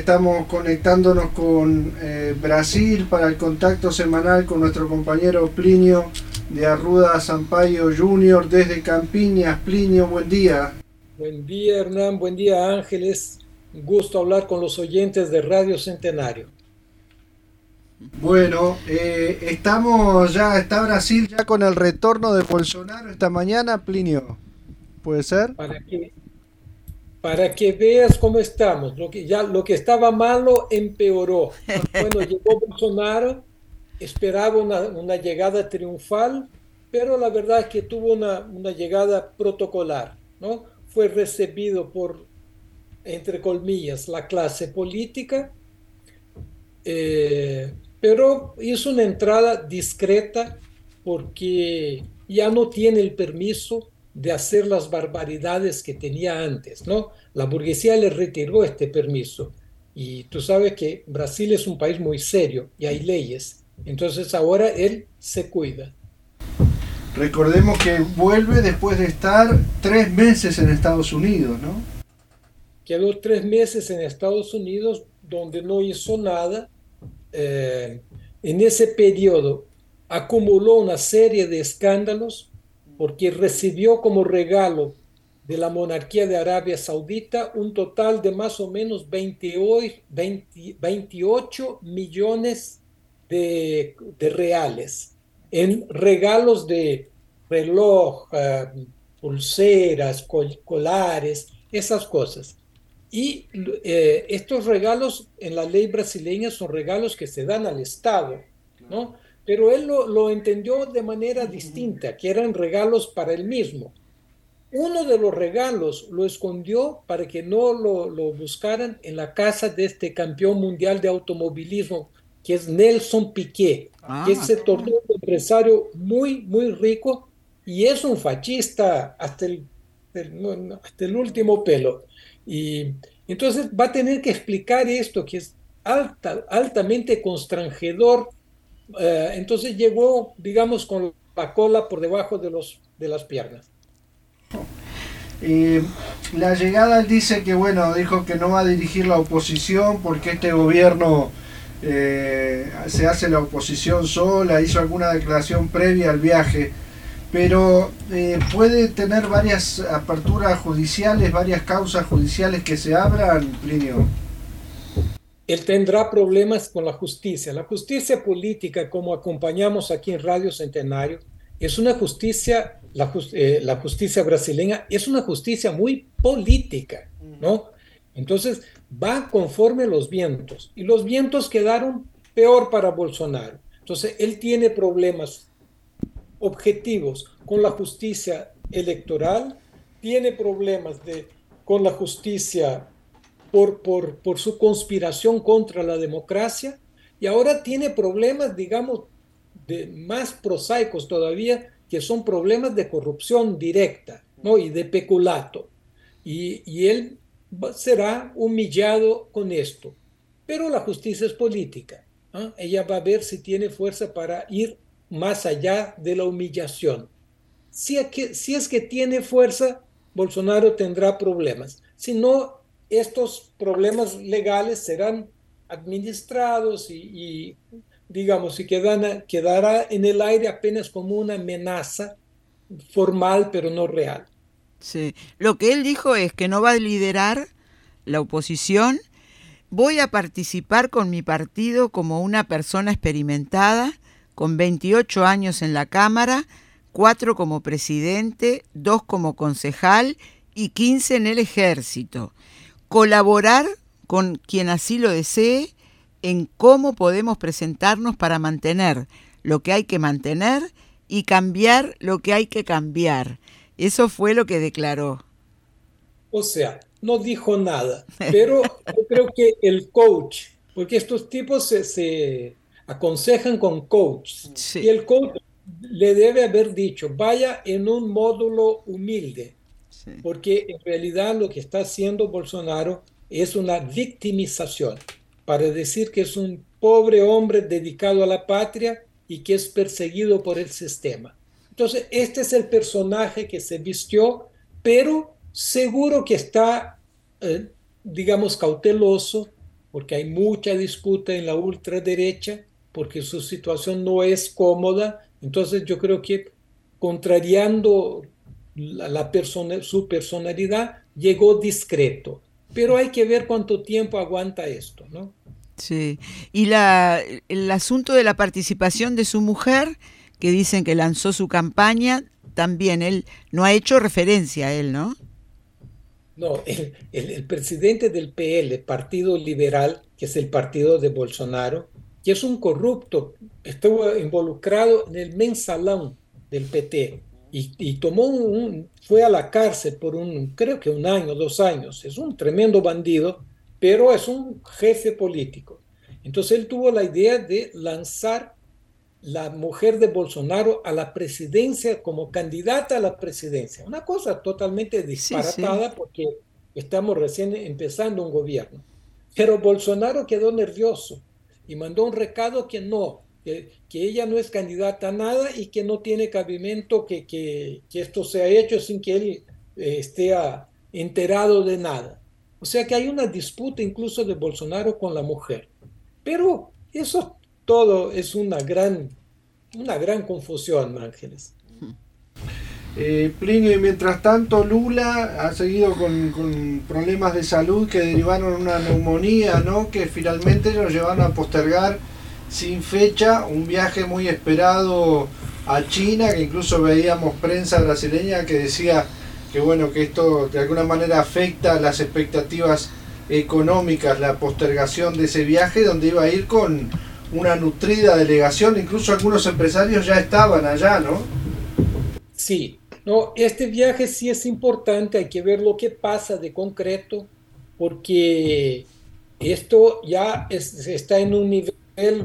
Estamos conectándonos con eh, Brasil para el contacto semanal con nuestro compañero Plinio de Arruda Sampaio Jr. desde Campiñas. Plinio, buen día. Buen día Hernán, buen día Ángeles. Un gusto hablar con los oyentes de Radio Centenario. Bueno, eh, estamos ya, está Brasil ya con el retorno de Bolsonaro esta mañana, Plinio. ¿Puede ser? Para que, para que veas cómo estamos. Lo que, ya, lo que estaba malo empeoró. Cuando llegó Bolsonaro, esperaba una, una, llegada triunfal, pero la verdad es que tuvo una, una llegada protocolar. ¿no? Fue recibido por, entre colmillas, la clase política, eh, pero hizo una entrada discreta porque ya no tiene el permiso de hacer las barbaridades que tenía antes, ¿no? La burguesía le retiró este permiso y tú sabes que Brasil es un país muy serio y hay leyes, entonces ahora él se cuida. Recordemos que vuelve después de estar tres meses en Estados Unidos, ¿no? Quedó tres meses en Estados Unidos donde no hizo nada. Eh, en ese periodo acumuló una serie de escándalos porque recibió como regalo de la monarquía de Arabia Saudita un total de más o menos 28, 28 millones de, reales en regalos de reloj, uh, pulseras, colares, esas cosas. Y eh, estos regalos en la ley brasileña son regalos que se dan al Estado, ¿no? Pero él lo, lo, entendió de manera distinta, que eran regalos para él mismo. Uno de los regalos lo escondió para que no lo, lo buscaran en la casa de este campeón mundial de automovilismo, que es Nelson Piquet, ah, que se tornó un empresario muy, muy rico y es un fascista hasta el, el, hasta el último pelo. Y entonces va a tener que explicar esto, que es alta, altamente constrangedor eh, entonces llegó, digamos, con la cola por debajo de, los, de las piernas. Eh, la llegada, dice que, bueno, dijo que no va a dirigir la oposición porque este gobierno eh, se hace la oposición sola, hizo alguna declaración previa al viaje, pero puede tener varias aperturas judiciales, varias causas judiciales que se abran, Plinio él tendrá problemas con la justicia. La justicia política, como acompañamos aquí en Radio Centenario, es una justicia, la, eh, la justicia brasileña es una justicia muy política, ¿no? Entonces va conforme los vientos y los vientos quedaron peor para Bolsonaro. Entonces él tiene problemas objetivos con la justicia electoral, tiene problemas de, con la justicia por, por, por su conspiración contra la democracia y ahora tiene problemas, digamos, de más prosaicos todavía, que son problemas de corrupción directa ¿no? y de peculato. Y, y él será humillado con esto. Pero la justicia es política. ¿no? Ella va a ver si tiene fuerza para ir más allá de la humillación. Si que, si es que tiene fuerza, Bolsonaro tendrá problemas. Si no, estos problemas legales serán administrados y, digamos, y quedan, quedará en el aire apenas como una amenaza formal, pero no real. Sí, lo que él dijo es que no va a liderar la oposición, voy a participar con mi partido como una persona experimentada, con 28 años en la Cámara, 4 como presidente, 2 como concejal y 15 en el ejército colaborar con quien así lo desee en cómo podemos presentarnos para mantener lo que hay que mantener y cambiar lo que hay que cambiar. Eso fue lo que declaró. O sea, no dijo nada, pero yo creo que el coach, porque estos tipos se, aconsejan con coach. Y el coach le debe haber dicho, vaya en un módulo humilde, porque en realidad lo que está haciendo Bolsonaro es una victimización para decir que es un pobre hombre dedicado a la patria y que es perseguido por el sistema. Entonces, este es el personaje que se vistió, pero seguro que está, eh, digamos, cauteloso, porque hay mucha disputa en la ultraderecha, porque su situación no es cómoda. Entonces, yo creo que contrariando la, persona, su personalidad, llegó discreto. Pero hay que ver cuánto tiempo aguanta esto, ¿no? Sí. Y la, el asunto de la participación de su mujer, que dicen que lanzó su campaña, también él no ha hecho referencia a él, ¿no? No, el, el, presidente del PL, Partido Liberal, que es el partido de Bolsonaro, que es un corrupto, estuvo involucrado en el mensalón del PT y, tomó un, fue a la cárcel por un, creo que un año, dos años. Es un tremendo bandido, pero es un jefe político. Entonces él tuvo la idea de lanzar la mujer de Bolsonaro a la presidencia como candidata a la presidencia. Una cosa totalmente disparatada porque estamos recién empezando un gobierno. Pero Bolsonaro quedó nervioso y mandó un recado que no, que, ella no es candidata a nada y que no tiene cabimento que, que, que esto sea hecho sin que él eh, esté enterado de nada. O sea que hay una disputa incluso de Bolsonaro con la mujer. Pero eso todo es una gran, una gran confusión, Ángeles. Eh, Plinio, y mientras tanto Lula ha seguido con, con, problemas de salud que derivaron una neumonía, ¿no? Que finalmente lo llevaron a postergar sin fecha, un viaje muy esperado a China, que incluso veíamos prensa brasileña que decía que bueno, que esto de alguna manera afecta las expectativas económicas, la postergación de ese viaje, donde iba a ir con una nutrida delegación, incluso algunos empresarios ya estaban allá, ¿no? Sí, no, este viaje sí es importante, hay que ver lo que pasa de concreto, porque esto ya está en un nivel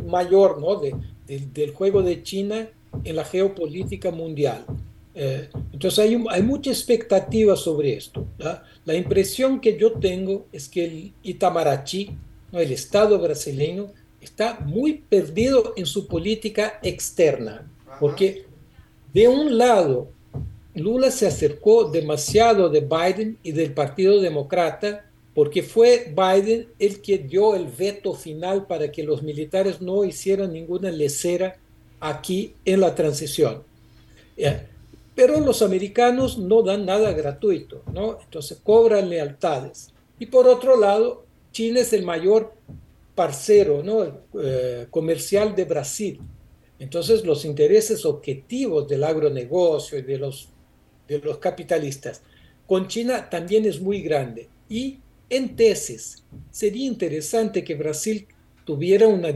mayor ¿no? de, del juego de China en la geopolítica mundial. Eh, entonces hay, hay, mucha expectativa sobre esto. La impresión que yo tengo es que el Itamaraty, ¿no? el Estado brasileño, está muy perdido en su política externa, porque de un lado Lula se acercó demasiado de Biden y del Partido Demócrata porque fue Biden el que dio el veto final para que los militares no hicieran ninguna lecera aquí en la transición. Pero los americanos no dan nada gratuito, ¿no? Entonces cobran lealtades. Y por otro lado, China es el mayor parcero ¿no? Eh, comercial de Brasil. Entonces los intereses objetivos del agronegocio y de los, de los capitalistas con China también es muy grande. Y en tesis, sería interesante que Brasil tuviera una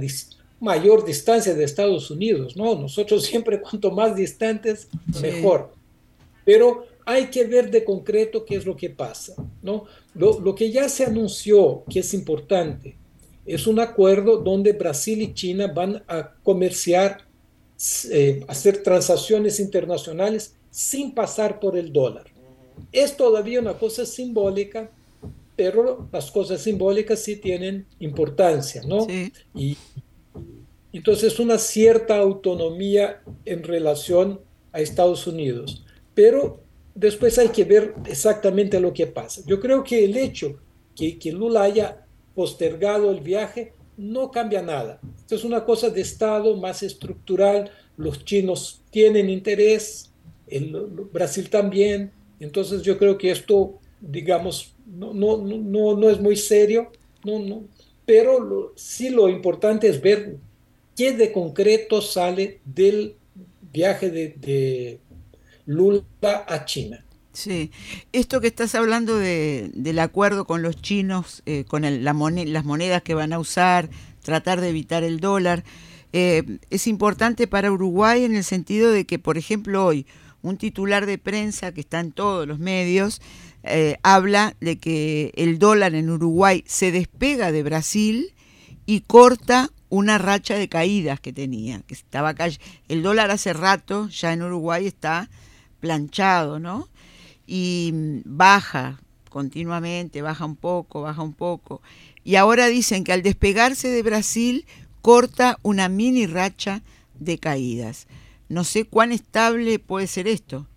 mayor distancia de Estados Unidos, ¿no? Nosotros siempre cuanto más distantes, mejor. Pero hay que ver de concreto qué es lo que pasa, ¿no? Lo, que ya se anunció, que es importante, es un acuerdo donde Brasil y China van a comerciar, eh, hacer transacciones internacionales sin pasar por el dólar. Es todavía una cosa simbólica, pero las cosas simbólicas sí tienen importancia, ¿no? Y entonces una cierta autonomía en relación a Estados Unidos, pero después hay que ver exactamente lo que pasa. Yo creo que el hecho que, que Lula haya postergado el viaje no cambia nada. Esto es una cosa de Estado más estructural. Los chinos tienen interés, el, Brasil también. Entonces yo creo que esto, digamos, no, no, no, no es muy serio, no, no, pero sí lo importante es ver qué de concreto sale del viaje de, Lula a China. Sí, esto que estás hablando de, del acuerdo con los chinos, eh, con el, la las monedas que van a usar, tratar de evitar el dólar, eh, es importante para Uruguay en el sentido de que, por ejemplo, hoy un titular de prensa que está en todos los medios eh, habla de que el dólar en Uruguay se despega de Brasil y corta una racha de caídas que tenía, que estaba el dólar hace rato ya en Uruguay está planchado, ¿no? Y baja continuamente, baja un poco, baja un poco. Y ahora dicen que al despegarse de Brasil corta una mini racha de caídas. No sé cuán estable puede ser esto.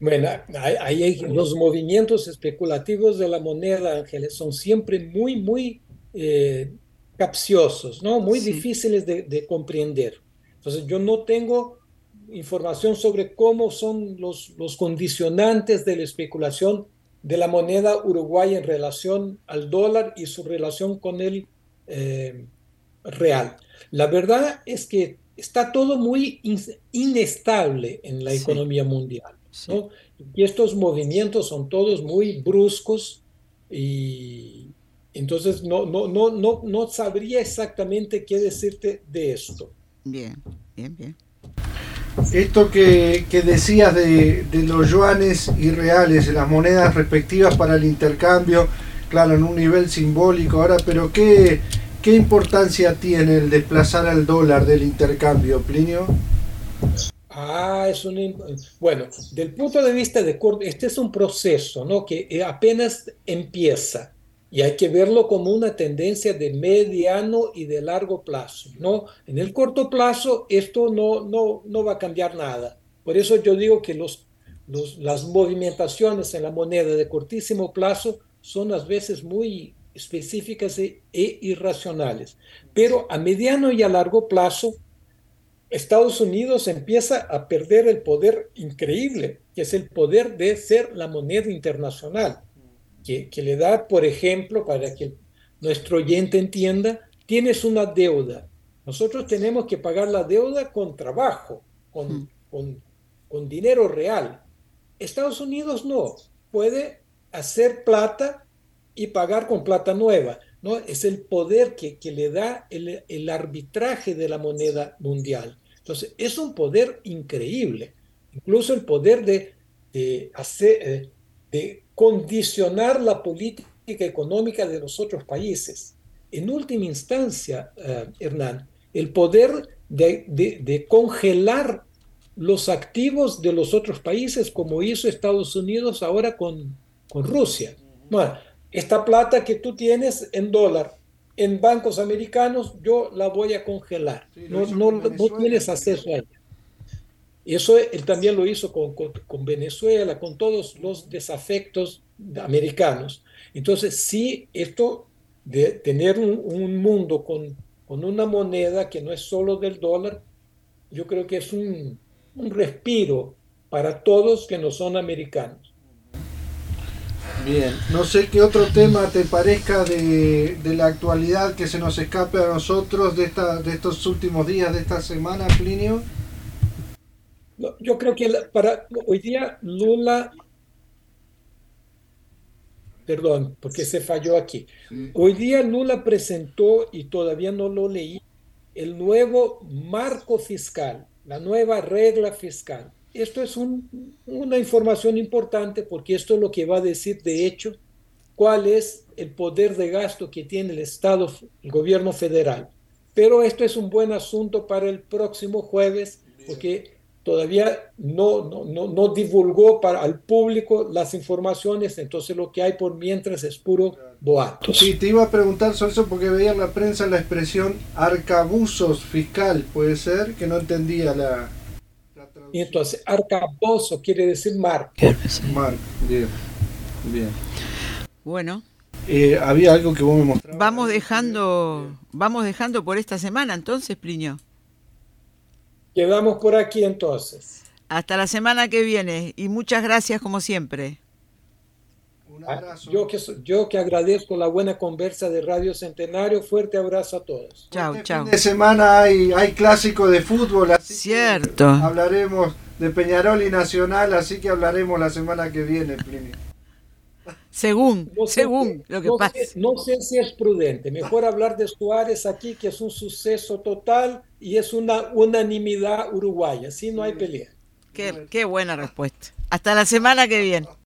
Bueno, hay, los movimientos especulativos de la moneda, Ángeles, son siempre muy, muy eh, capciosos, ¿no? Muy difíciles de, comprender. Entonces, yo no tengo información sobre cómo son los, los condicionantes de la especulación de la moneda uruguaya en relación al dólar y su relación con el eh, real. La verdad es que está todo muy inestable en la economía mundial. Y estos movimientos son todos muy bruscos y entonces no, no, no, no, no sabría exactamente qué decirte de esto. Bien, bien, bien. Esto que, decías de, de, los yuanes y reales, las monedas respectivas para el intercambio, claro, en un nivel simbólico ahora, pero ¿qué, qué importancia tiene el desplazar al dólar del intercambio, Plinio? Ah, es un... Bueno, del punto de vista de este es un proceso, ¿no? Que eh, apenas empieza y hay que verlo como una tendencia de mediano y de largo plazo, ¿no? En el corto plazo esto no, no, no va a cambiar nada. Por eso yo digo que los, los, las movimentaciones en la moneda de cortísimo plazo son a veces muy específicas e, e irracionales. Pero a mediano y a largo plazo Estados Unidos empieza a perder el poder increíble, que es el poder de ser la moneda internacional, que, le da, por ejemplo, para que nuestro oyente entienda, tienes una deuda. Nosotros tenemos que pagar la deuda con trabajo, con, hmm. con, con dinero real. Estados Unidos no, puede hacer plata y pagar con plata nueva. ¿No? Es el poder que, le da el, arbitraje de la moneda mundial. Entonces, es un poder increíble. Incluso el poder de, hacer, eh, de condicionar la política económica de los otros países. En última instancia, eh, Hernán, el poder de, congelar los activos de los otros países, como hizo Estados Unidos ahora con, con Rusia. Bueno, esta plata que tú tienes en dólar en bancos americanos, yo la voy a congelar. no, no, no, tienes acceso a ella. Eso él también lo hizo con, con, Venezuela, con todos los desafectos americanos. Entonces, sí, esto de tener un, un mundo con, con, una moneda que no es solo del dólar, yo creo que es un, un respiro para todos que no son americanos. Bien, no sé qué otro tema te parezca de, la actualidad que se nos escape a nosotros de, esta, de estos últimos días de esta semana, Plinio. Yo creo que para hoy día Lula, perdón, porque se falló aquí. Hoy día Lula presentó, y todavía no lo leí, el nuevo marco fiscal, la nueva regla fiscal esto es una información importante porque esto es lo que va a decir de hecho cuál es el poder de gasto que tiene el Estado, el gobierno federal. Pero esto es un buen asunto para el próximo jueves porque todavía no, no, no, divulgó para al público las informaciones, entonces lo que hay por mientras es puro boato. Sí, te iba a preguntar sobre eso porque veía en la prensa la expresión arcabusos fiscal, puede ser que no entendía la, y entonces, arcaboso quiere decir mar. Mar, bien, bien. Bueno. Eh, había algo que vos me mostrabas. Vamos dejando, vamos dejando por esta semana entonces, Plinio. Quedamos por aquí entonces. Hasta la semana que viene y muchas gracias como siempre. Ah, yo que, yo que agradezco la buena conversa de Radio Centenario. Fuerte abrazo a todos. Chao, este chao. Fin de semana hay, hay clásico de fútbol. Así Cierto. hablaremos de Peñarol y Nacional, así que hablaremos la semana que viene, Plinio. Según, según lo que no pasa. no sé si es prudente. Mejor hablar de Suárez aquí, que es un suceso total y es una unanimidad uruguaya. Si no hay pelea. Qué, qué buena respuesta. Hasta la semana que viene.